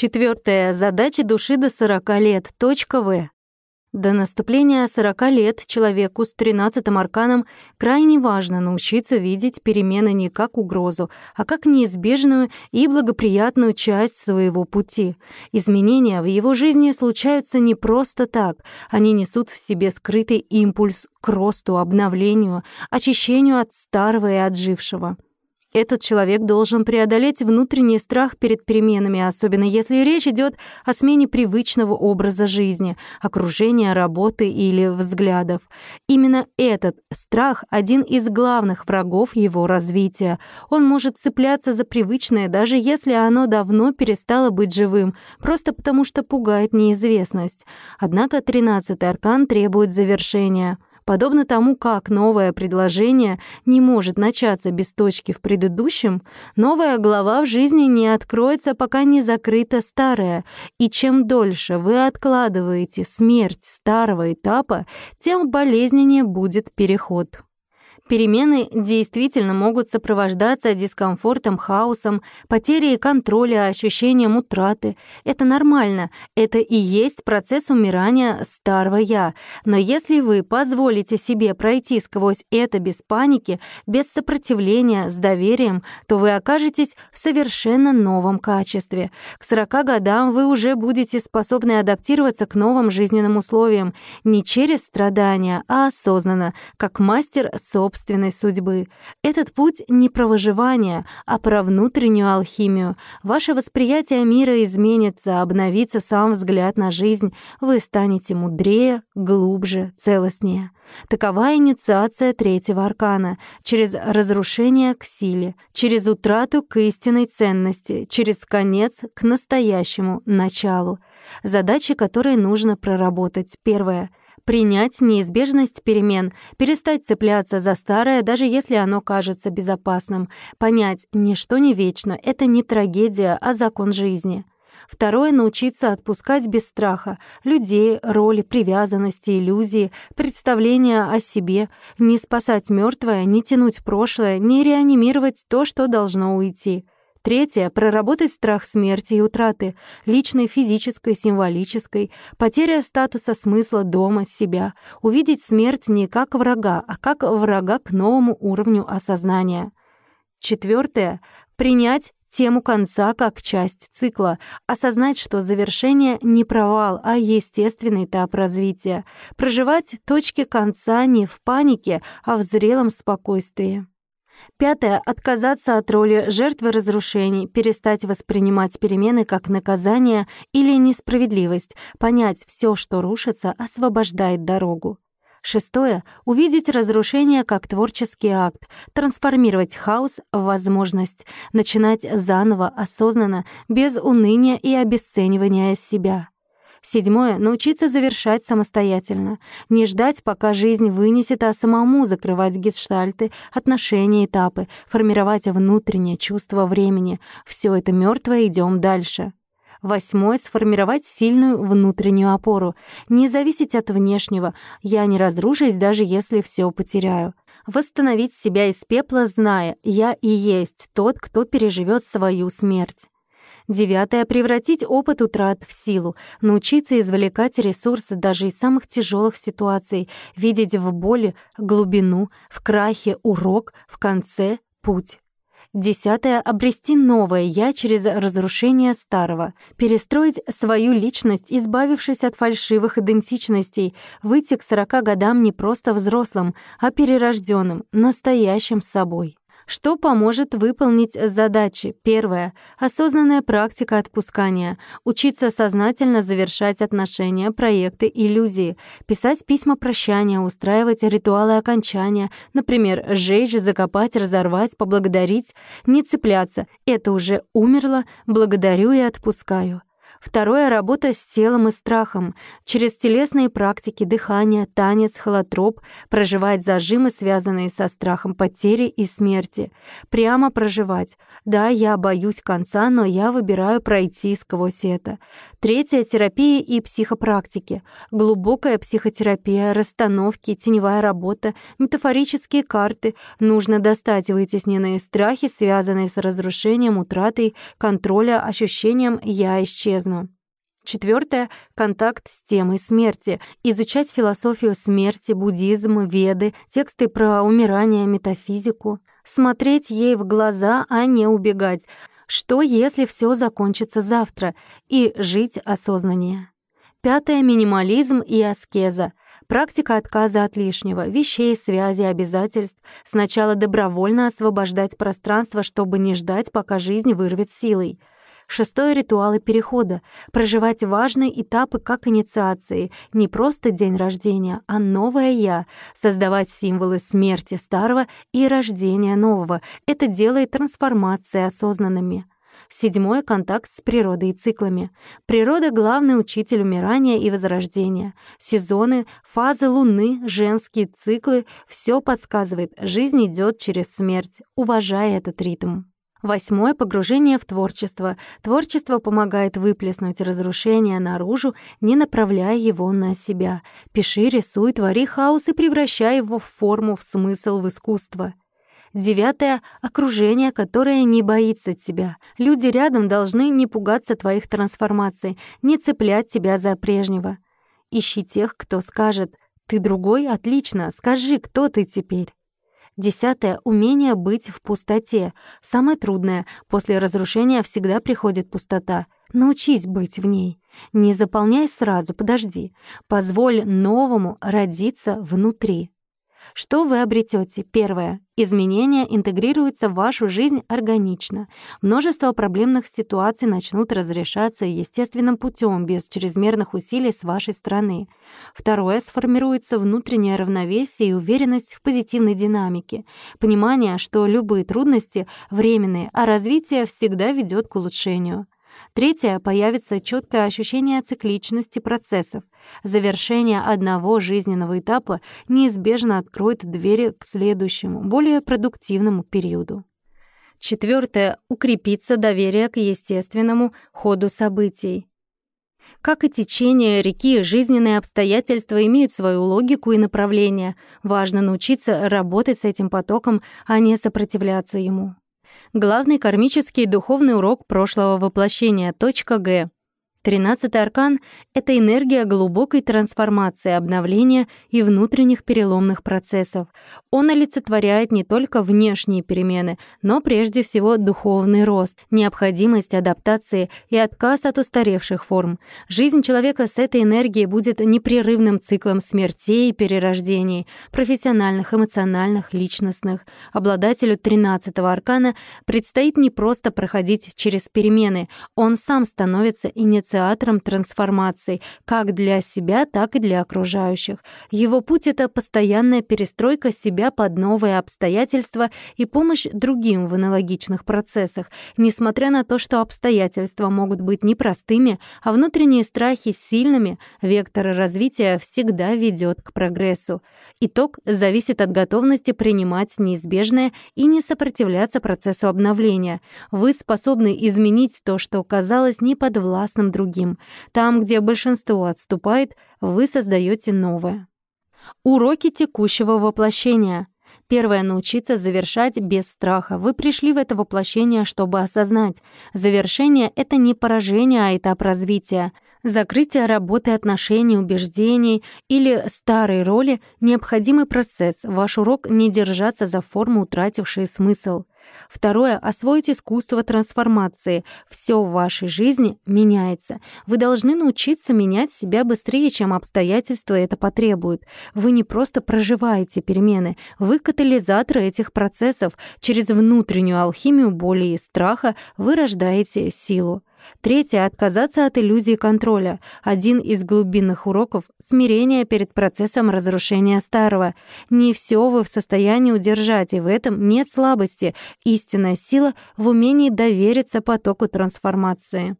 Четвертая задача души до 40 лет. Точка В. До наступления 40 лет человеку с 13-м арканом крайне важно научиться видеть перемены не как угрозу, а как неизбежную и благоприятную часть своего пути. Изменения в его жизни случаются не просто так, они несут в себе скрытый импульс к росту, обновлению, очищению от старого и отжившего. Этот человек должен преодолеть внутренний страх перед переменами, особенно если речь идет о смене привычного образа жизни, окружения, работы или взглядов. Именно этот страх — один из главных врагов его развития. Он может цепляться за привычное, даже если оно давно перестало быть живым, просто потому что пугает неизвестность. Однако тринадцатый аркан требует завершения — Подобно тому, как новое предложение не может начаться без точки в предыдущем, новая глава в жизни не откроется, пока не закрыта старая, и чем дольше вы откладываете смерть старого этапа, тем болезненнее будет переход. Перемены действительно могут сопровождаться дискомфортом, хаосом, потерей контроля, ощущением утраты. Это нормально, это и есть процесс умирания старого «я». Но если вы позволите себе пройти сквозь это без паники, без сопротивления, с доверием, то вы окажетесь в совершенно новом качестве. К 40 годам вы уже будете способны адаптироваться к новым жизненным условиям не через страдания, а осознанно, как мастер собственного собственной судьбы. Этот путь не про выживание, а про внутреннюю алхимию. Ваше восприятие мира изменится, обновится сам взгляд на жизнь. Вы станете мудрее, глубже, целостнее. Такова инициация третьего аркана, через разрушение к силе, через утрату к истинной ценности, через конец к настоящему началу. Задачи, которые нужно проработать. Первое — принять неизбежность перемен, перестать цепляться за старое, даже если оно кажется безопасным, понять, ничто не вечно, это не трагедия, а закон жизни. Второе — научиться отпускать без страха людей, роли, привязанности, иллюзии, представления о себе, не спасать мертвое, не тянуть прошлое, не реанимировать то, что должно уйти — Третье — проработать страх смерти и утраты, личной, физической, символической, потеря статуса смысла дома, себя, увидеть смерть не как врага, а как врага к новому уровню осознания. Четвертое — принять тему конца как часть цикла, осознать, что завершение не провал, а естественный этап развития, проживать точки конца не в панике, а в зрелом спокойствии. Пятое — отказаться от роли жертвы разрушений, перестать воспринимать перемены как наказание или несправедливость, понять, все, что рушится, освобождает дорогу. Шестое — увидеть разрушение как творческий акт, трансформировать хаос в возможность, начинать заново, осознанно, без уныния и обесценивания себя. Седьмое — научиться завершать самостоятельно. Не ждать, пока жизнь вынесет, а самому закрывать гештальты, отношения, этапы, формировать внутреннее чувство времени. Все это мертвое, идем дальше. Восьмое — сформировать сильную внутреннюю опору. Не зависеть от внешнего. Я не разрушусь, даже если все потеряю. Восстановить себя из пепла, зная, я и есть тот, кто переживет свою смерть. Девятое — превратить опыт утрат в силу, научиться извлекать ресурсы даже из самых тяжелых ситуаций, видеть в боли глубину, в крахе урок, в конце — путь. Десятое — обрести новое «я» через разрушение старого, перестроить свою личность, избавившись от фальшивых идентичностей, выйти к сорока годам не просто взрослым, а перерожденным, настоящим собой. Что поможет выполнить задачи? Первое. Осознанная практика отпускания. Учиться сознательно завершать отношения, проекты, иллюзии. Писать письма прощания, устраивать ритуалы окончания. Например, сжечь, закопать, разорвать, поблагодарить. Не цепляться. Это уже умерло, благодарю и отпускаю. Второе — работа с телом и страхом. Через телесные практики, дыхание, танец, холотроп проживать зажимы, связанные со страхом потери и смерти. Прямо проживать. Да, я боюсь конца, но я выбираю пройти сквозь это. Третье — терапия и психопрактики. Глубокая психотерапия, расстановки, теневая работа, метафорические карты. Нужно достать вытесненные страхи, связанные с разрушением, утратой, контроля, ощущением «я исчезну». Четвертое — контакт с темой смерти. Изучать философию смерти, буддизм, веды, тексты про умирание, метафизику. Смотреть ей в глаза, а не убегать. Что, если все закончится завтра? И жить осознаннее. Пятое — минимализм и аскеза. Практика отказа от лишнего, вещей, связи, обязательств. Сначала добровольно освобождать пространство, чтобы не ждать, пока жизнь вырвет силой. Шестой — ритуалы перехода. Проживать важные этапы как инициации. Не просто день рождения, а новое «я». Создавать символы смерти старого и рождения нового. Это делает трансформации осознанными. Седьмое — контакт с природой и циклами. Природа — главный учитель умирания и возрождения. Сезоны, фазы Луны, женские циклы — все подсказывает, жизнь идет через смерть, уважая этот ритм. Восьмое — погружение в творчество. Творчество помогает выплеснуть разрушение наружу, не направляя его на себя. Пиши, рисуй, твори хаос и превращай его в форму, в смысл, в искусство. Девятое — окружение, которое не боится тебя. Люди рядом должны не пугаться твоих трансформаций, не цеплять тебя за прежнего. Ищи тех, кто скажет «Ты другой? Отлично! Скажи, кто ты теперь?» Десятое — умение быть в пустоте. Самое трудное — после разрушения всегда приходит пустота. Научись быть в ней. Не заполняй сразу, подожди. Позволь новому родиться внутри. Что вы обретете? Первое. Изменения интегрируются в вашу жизнь органично. Множество проблемных ситуаций начнут разрешаться естественным путем, без чрезмерных усилий с вашей стороны. Второе. Сформируется внутреннее равновесие и уверенность в позитивной динамике. Понимание, что любые трудности временные, а развитие всегда ведет к улучшению. Третье — появится четкое ощущение цикличности процессов. Завершение одного жизненного этапа неизбежно откроет двери к следующему, более продуктивному периоду. Четвертое — укрепится доверие к естественному ходу событий. Как и течение реки, жизненные обстоятельства имеют свою логику и направление. Важно научиться работать с этим потоком, а не сопротивляться ему. Главный кармический духовный урок прошлого воплощения. Точка Г. Тринадцатый аркан — это энергия глубокой трансформации, обновления и внутренних переломных процессов. Он олицетворяет не только внешние перемены, но прежде всего духовный рост, необходимость адаптации и отказ от устаревших форм. Жизнь человека с этой энергией будет непрерывным циклом смертей и перерождений, профессиональных, эмоциональных, личностных. Обладателю тринадцатого аркана предстоит не просто проходить через перемены, он сам становится инициатором инициатором трансформаций как для себя, так и для окружающих. Его путь — это постоянная перестройка себя под новые обстоятельства и помощь другим в аналогичных процессах, несмотря на то, что обстоятельства могут быть непростыми, а внутренние страхи сильными, вектор развития всегда ведет к прогрессу. Итог зависит от готовности принимать неизбежное и не сопротивляться процессу обновления. Вы способны изменить то, что казалось неподвластным другим. Там, где большинство отступает, вы создаете новое. Уроки текущего воплощения. Первое — научиться завершать без страха. Вы пришли в это воплощение, чтобы осознать. Завершение — это не поражение, а этап развития. Закрытие работы отношений, убеждений или старой роли — необходимый процесс. Ваш урок — не держаться за форму, утратившие смысл. Второе — освоить искусство трансформации. Все в вашей жизни меняется. Вы должны научиться менять себя быстрее, чем обстоятельства это потребуют. Вы не просто проживаете перемены, вы катализатор этих процессов. Через внутреннюю алхимию боли и страха вы рождаете силу. Третье — отказаться от иллюзии контроля. Один из глубинных уроков — смирение перед процессом разрушения старого. Не все вы в состоянии удержать, и в этом нет слабости. Истинная сила в умении довериться потоку трансформации.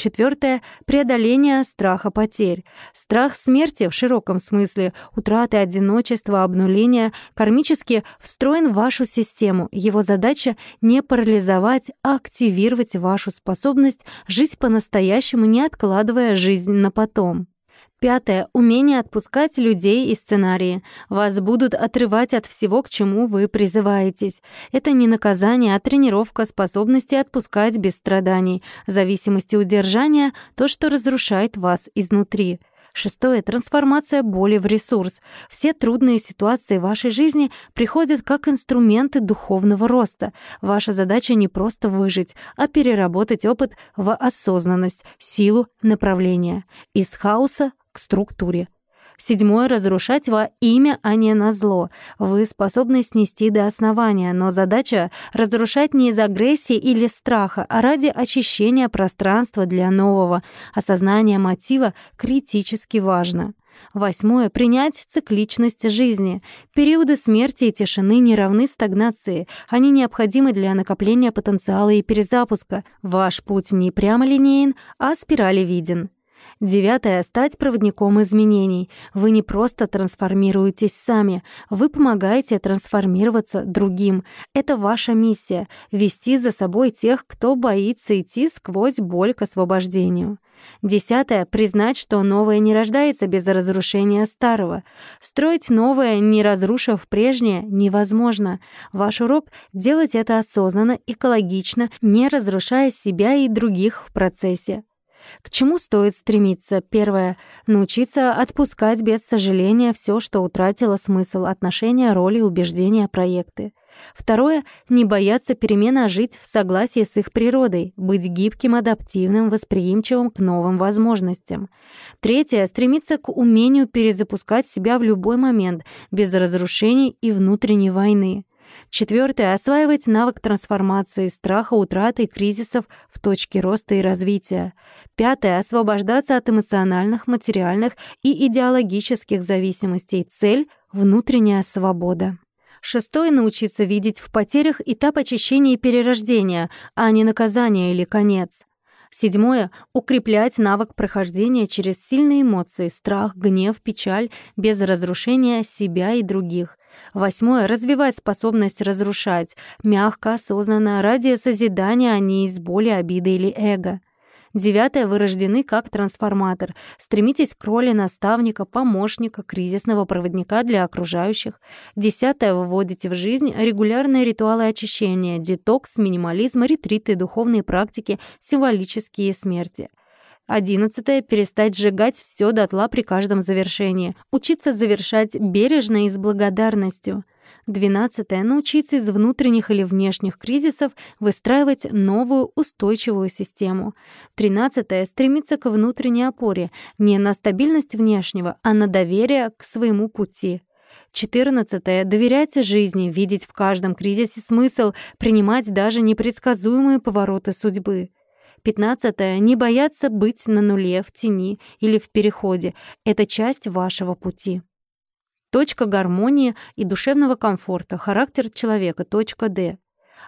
Четвертое — преодоление страха потерь. Страх смерти в широком смысле, утраты, одиночества, обнуления кармически встроен в вашу систему. Его задача — не парализовать, а активировать вашу способность жить по-настоящему, не откладывая жизнь на потом. Пятое. Умение отпускать людей и сценарии. Вас будут отрывать от всего, к чему вы призываетесь. Это не наказание, а тренировка способности отпускать без страданий. Зависимости удержания — то, что разрушает вас изнутри. Шестое. Трансформация боли в ресурс. Все трудные ситуации вашей жизни приходят как инструменты духовного роста. Ваша задача не просто выжить, а переработать опыт в осознанность, силу, направление. Из хаоса к структуре. Седьмое — разрушать во имя, а не на зло. Вы способны снести до основания, но задача — разрушать не из агрессии или страха, а ради очищения пространства для нового. Осознание мотива критически важно. Восьмое — принять цикличность жизни. Периоды смерти и тишины не равны стагнации. Они необходимы для накопления потенциала и перезапуска. Ваш путь не прямолинеен, а спиралевиден. Девятое — стать проводником изменений. Вы не просто трансформируетесь сами, вы помогаете трансформироваться другим. Это ваша миссия — вести за собой тех, кто боится идти сквозь боль к освобождению. Десятое — признать, что новое не рождается без разрушения старого. Строить новое, не разрушив прежнее, невозможно. Ваш урок — делать это осознанно, экологично, не разрушая себя и других в процессе. К чему стоит стремиться? Первое — научиться отпускать без сожаления все, что утратило смысл, отношения, роли, убеждения, проекты. Второе — не бояться перемен, а жить в согласии с их природой, быть гибким, адаптивным, восприимчивым к новым возможностям. Третье — стремиться к умению перезапускать себя в любой момент, без разрушений и внутренней войны. Четвертое — осваивать навык трансформации, страха, утраты и кризисов в точке роста и развития. Пятое — освобождаться от эмоциональных, материальных и идеологических зависимостей. Цель — внутренняя свобода. Шестое — научиться видеть в потерях этап очищения и перерождения, а не наказание или конец. Седьмое — укреплять навык прохождения через сильные эмоции, страх, гнев, печаль, без разрушения себя и других. Восьмое — развивать способность разрушать, мягко, осознанно, ради созидания, а не из боли, обиды или эго. Девятое — вы как трансформатор. Стремитесь к роли наставника, помощника, кризисного проводника для окружающих. Десятое — выводите в жизнь регулярные ритуалы очищения, детокс, минимализм, ретриты, духовные практики, символические смерти. Одиннадцатое — перестать сжигать все дотла при каждом завершении. Учиться завершать бережно и с благодарностью. Двенадцатое — научиться из внутренних или внешних кризисов выстраивать новую устойчивую систему. Тринадцатое — стремиться к внутренней опоре, не на стабильность внешнего, а на доверие к своему пути. Четырнадцатое — доверять жизни, видеть в каждом кризисе смысл, принимать даже непредсказуемые повороты судьбы. Пятнадцатое — не бояться быть на нуле, в тени или в переходе. Это часть вашего пути. Точка гармонии и душевного комфорта. Характер человека. Точка Д.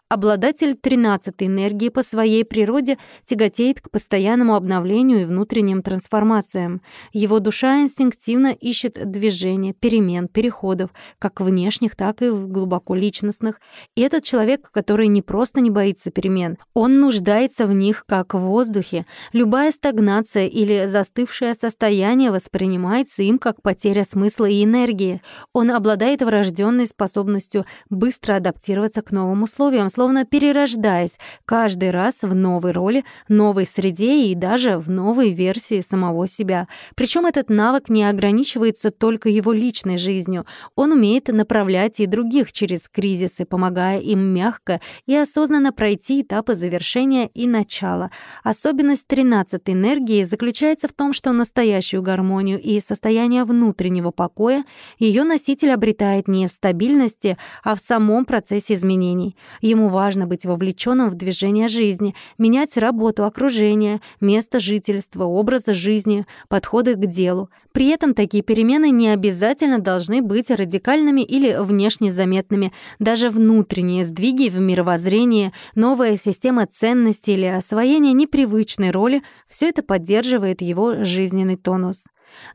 Обладатель 13-й энергии по своей природе тяготеет к постоянному обновлению и внутренним трансформациям. Его душа инстинктивно ищет движения, перемен, переходов, как внешних, так и глубоко личностных. И этот человек, который не просто не боится перемен, он нуждается в них как в воздухе. Любая стагнация или застывшее состояние воспринимается им как потеря смысла и энергии. Он обладает врожденной способностью быстро адаптироваться к новым условиям, словно перерождаясь каждый раз в новой роли, новой среде и даже в новой версии самого себя. Причем этот навык не ограничивается только его личной жизнью. Он умеет направлять и других через кризисы, помогая им мягко и осознанно пройти этапы завершения и начала. Особенность 13-й энергии заключается в том, что настоящую гармонию и состояние внутреннего покоя ее носитель обретает не в стабильности, а в самом процессе изменений. Ему важно быть вовлеченным в движение жизни, менять работу, окружение, место жительства, образа жизни, подходы к делу. При этом такие перемены не обязательно должны быть радикальными или внешне заметными. Даже внутренние сдвиги в мировоззрении, новая система ценностей или освоение непривычной роли — все это поддерживает его жизненный тонус.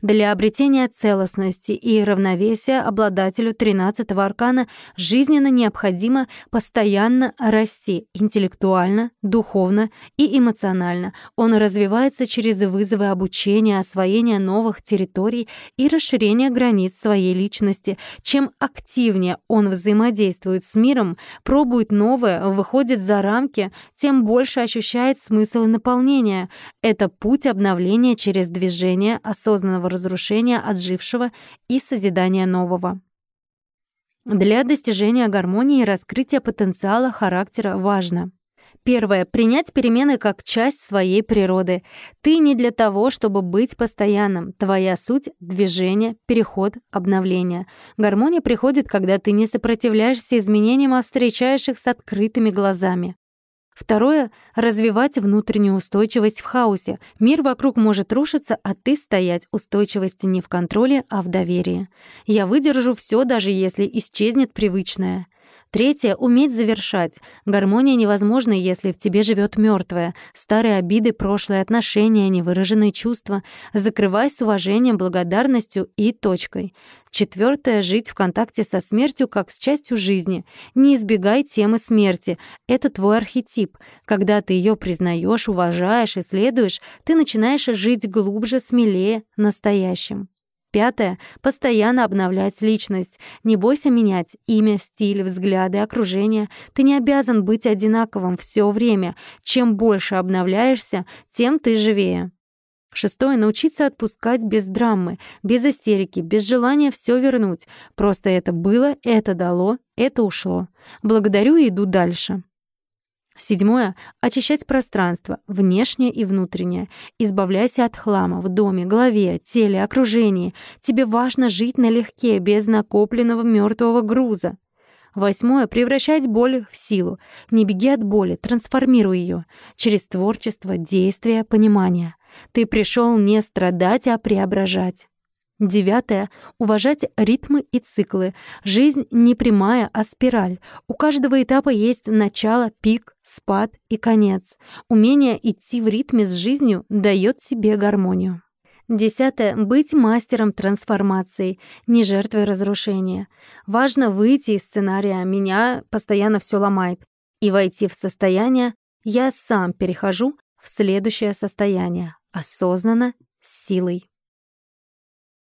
Для обретения целостности и равновесия обладателю 13-го аркана жизненно необходимо постоянно расти интеллектуально, духовно и эмоционально. Он развивается через вызовы обучения, освоения новых территорий и расширения границ своей личности. Чем активнее он взаимодействует с миром, пробует новое, выходит за рамки, тем больше ощущает смысл и наполнение. Это путь обновления через движение, осознанно осознанного разрушения отжившего и созидания нового. Для достижения гармонии и раскрытия потенциала характера важно Первое. Принять перемены как часть своей природы. Ты не для того, чтобы быть постоянным. Твоя суть — движение, переход, обновление. Гармония приходит, когда ты не сопротивляешься изменениям, а встречаешь их с открытыми глазами. Второе — развивать внутреннюю устойчивость в хаосе. Мир вокруг может рушиться, а ты стоять. Устойчивости не в контроле, а в доверии. Я выдержу все, даже если исчезнет привычное. Третье — уметь завершать. Гармония невозможна, если в тебе живет мертвое. Старые обиды, прошлые отношения, невыраженные чувства. Закрывай с уважением, благодарностью и точкой. Четвертое — жить в контакте со смертью как с частью жизни. Не избегай темы смерти. Это твой архетип. Когда ты ее признаешь, уважаешь, исследуешь, ты начинаешь жить глубже, смелее, настоящим. Пятое — постоянно обновлять личность. Не бойся менять имя, стиль, взгляды, окружение. Ты не обязан быть одинаковым все время. Чем больше обновляешься, тем ты живее. Шестое — научиться отпускать без драмы, без истерики, без желания все вернуть. Просто это было, это дало, это ушло. Благодарю и иду дальше. Седьмое — очищать пространство, внешнее и внутреннее. Избавляйся от хлама в доме, голове, теле, окружении. Тебе важно жить налегке, без накопленного мертвого груза. Восьмое — превращать боль в силу. Не беги от боли, трансформируй ее. Через творчество, действие, понимание. Ты пришел не страдать, а преображать. Девятое — уважать ритмы и циклы. Жизнь не прямая, а спираль. У каждого этапа есть начало, пик, спад и конец. Умение идти в ритме с жизнью дает себе гармонию. Десятое — быть мастером трансформации, не жертвой разрушения. Важно выйти из сценария «меня постоянно все ломает» и войти в состояние «я сам перехожу в следующее состояние, осознанно, с силой».